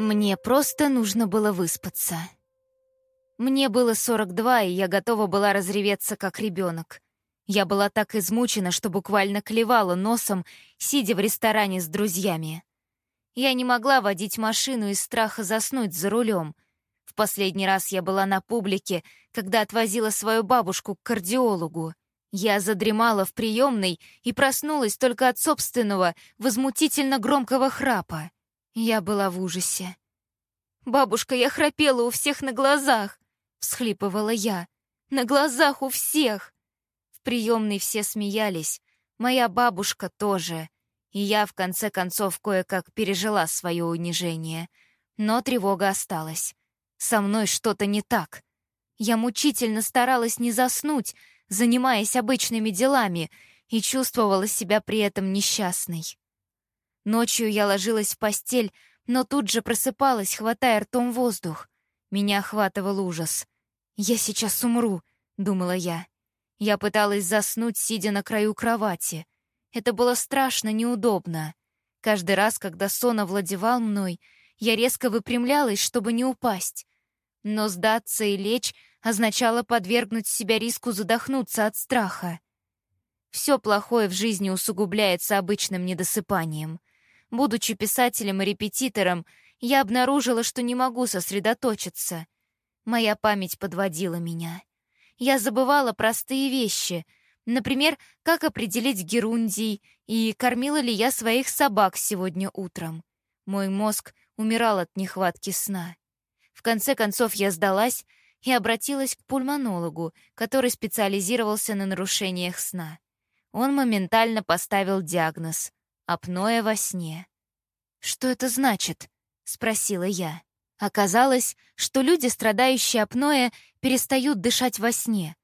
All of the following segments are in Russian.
Мне просто нужно было выспаться. Мне было 42, и я готова была разреветься, как ребенок. Я была так измучена, что буквально клевала носом, сидя в ресторане с друзьями. Я не могла водить машину из страха заснуть за рулем. В последний раз я была на публике, когда отвозила свою бабушку к кардиологу. Я задремала в приемной и проснулась только от собственного, возмутительно громкого храпа. Я была в ужасе. «Бабушка, я храпела у всех на глазах!» — всхлипывала я. «На глазах у всех!» В приемной все смеялись, моя бабушка тоже. И я, в конце концов, кое-как пережила свое унижение. Но тревога осталась. Со мной что-то не так. Я мучительно старалась не заснуть, занимаясь обычными делами, и чувствовала себя при этом несчастной. Ночью я ложилась в постель, но тут же просыпалась, хватая ртом воздух. Меня охватывал ужас. «Я сейчас умру», — думала я. Я пыталась заснуть, сидя на краю кровати. Это было страшно неудобно. Каждый раз, когда сон овладевал мной, я резко выпрямлялась, чтобы не упасть. Но сдаться и лечь означало подвергнуть себя риску задохнуться от страха. Все плохое в жизни усугубляется обычным недосыпанием. Будучи писателем и репетитором, я обнаружила, что не могу сосредоточиться. Моя память подводила меня. Я забывала простые вещи, например, как определить герундий и кормила ли я своих собак сегодня утром. Мой мозг умирал от нехватки сна. В конце концов я сдалась и обратилась к пульмонологу, который специализировался на нарушениях сна. Он моментально поставил диагноз Апноэ во сне. «Что это значит?» — спросила я. Оказалось, что люди, страдающие апноэ, перестают дышать во сне.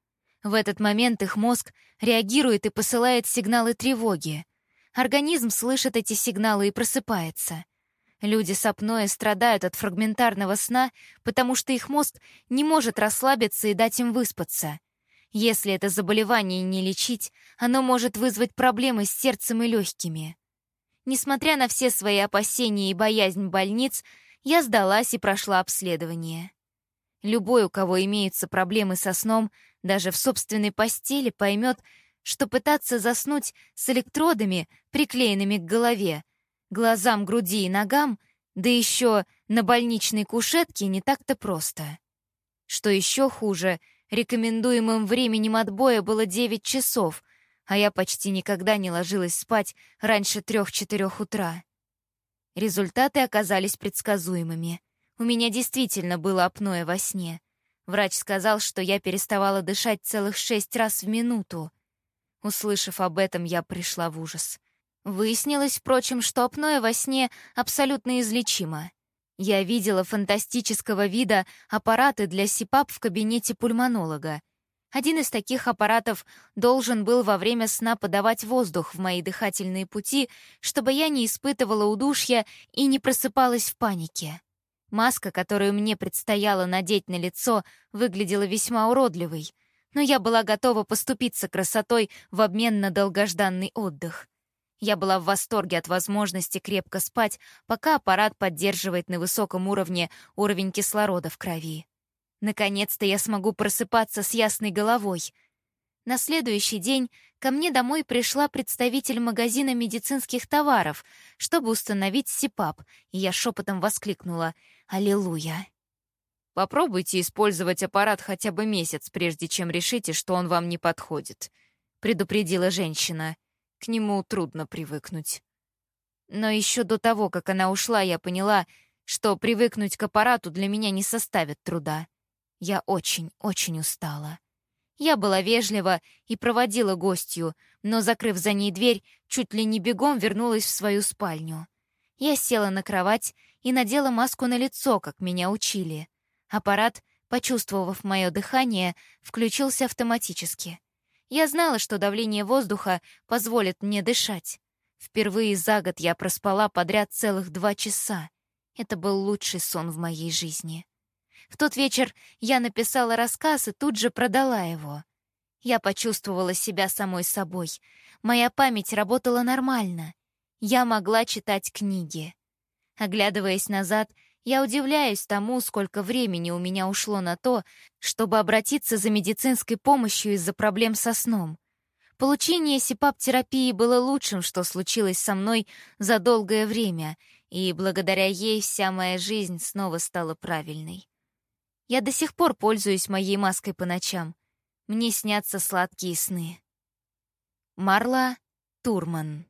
В этот момент их мозг реагирует и посылает сигналы тревоги. Организм слышит эти сигналы и просыпается. Люди с апноэ страдают от фрагментарного сна, потому что их мозг не может расслабиться и дать им выспаться. Если это заболевание не лечить, оно может вызвать проблемы с сердцем и легкими. Несмотря на все свои опасения и боязнь больниц, я сдалась и прошла обследование. Любой, у кого имеются проблемы со сном, даже в собственной постели, поймет, что пытаться заснуть с электродами, приклеенными к голове, глазам, груди и ногам, да еще на больничной кушетке не так-то просто. Что еще хуже, рекомендуемым временем отбоя было 9 часов, а я почти никогда не ложилась спать раньше трех-четырех утра. Результаты оказались предсказуемыми. У меня действительно было апноэ во сне. Врач сказал, что я переставала дышать целых шесть раз в минуту. Услышав об этом, я пришла в ужас. Выяснилось, впрочем, что апноэ во сне абсолютно излечимо. Я видела фантастического вида аппараты для СИПАП в кабинете пульмонолога. Один из таких аппаратов должен был во время сна подавать воздух в мои дыхательные пути, чтобы я не испытывала удушья и не просыпалась в панике. Маска, которую мне предстояло надеть на лицо, выглядела весьма уродливой, но я была готова поступиться красотой в обмен на долгожданный отдых. Я была в восторге от возможности крепко спать, пока аппарат поддерживает на высоком уровне уровень кислорода в крови. Наконец-то я смогу просыпаться с ясной головой. На следующий день ко мне домой пришла представитель магазина медицинских товаров, чтобы установить СИПАП, и я шепотом воскликнула «Аллилуйя!». «Попробуйте использовать аппарат хотя бы месяц, прежде чем решите, что он вам не подходит», — предупредила женщина. «К нему трудно привыкнуть». Но еще до того, как она ушла, я поняла, что привыкнуть к аппарату для меня не составит труда. Я очень-очень устала. Я была вежлива и проводила гостью, но, закрыв за ней дверь, чуть ли не бегом вернулась в свою спальню. Я села на кровать и надела маску на лицо, как меня учили. Аппарат, почувствовав мое дыхание, включился автоматически. Я знала, что давление воздуха позволит мне дышать. Впервые за год я проспала подряд целых два часа. Это был лучший сон в моей жизни. В тот вечер я написала рассказ и тут же продала его. Я почувствовала себя самой собой. Моя память работала нормально. Я могла читать книги. Оглядываясь назад, Я удивляюсь тому, сколько времени у меня ушло на то, чтобы обратиться за медицинской помощью из-за проблем со сном. Получение СИПАП-терапии было лучшим, что случилось со мной за долгое время, и благодаря ей вся моя жизнь снова стала правильной. Я до сих пор пользуюсь моей маской по ночам. Мне снятся сладкие сны. Марла Турман